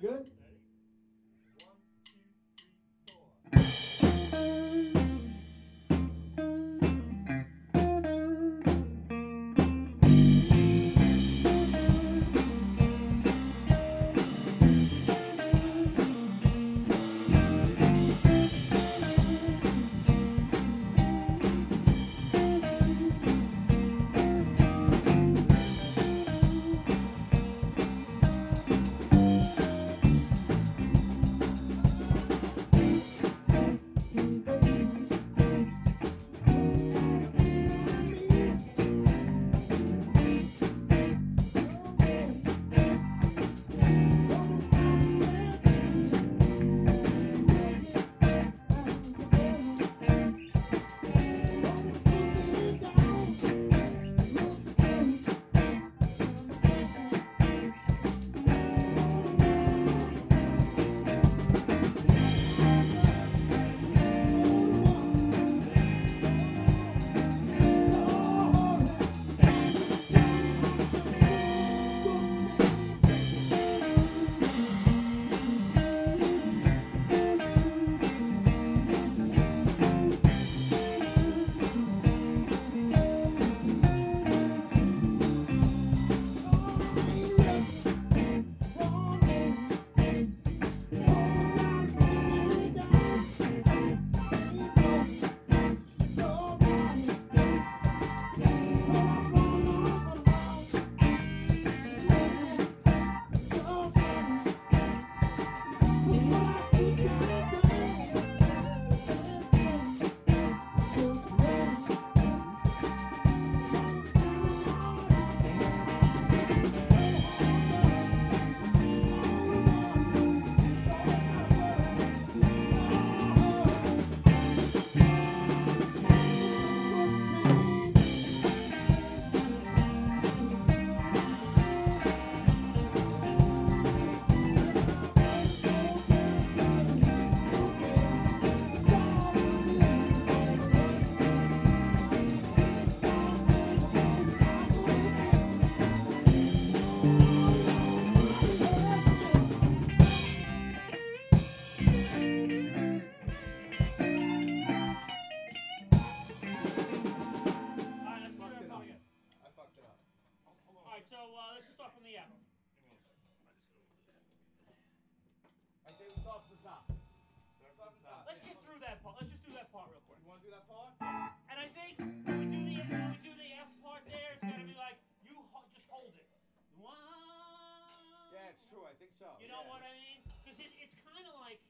Good? right, so uh, let's just start from the F. I say we start from the top. Top. Let's get through that part. Let's just do that part real quick. You want to do that part? And I think when we do the when we do the F part there, it's gonna be like you ho- just hold it. One. Yeah, it's true. I think so. You know yeah. what I mean? Because it, it's kind of like.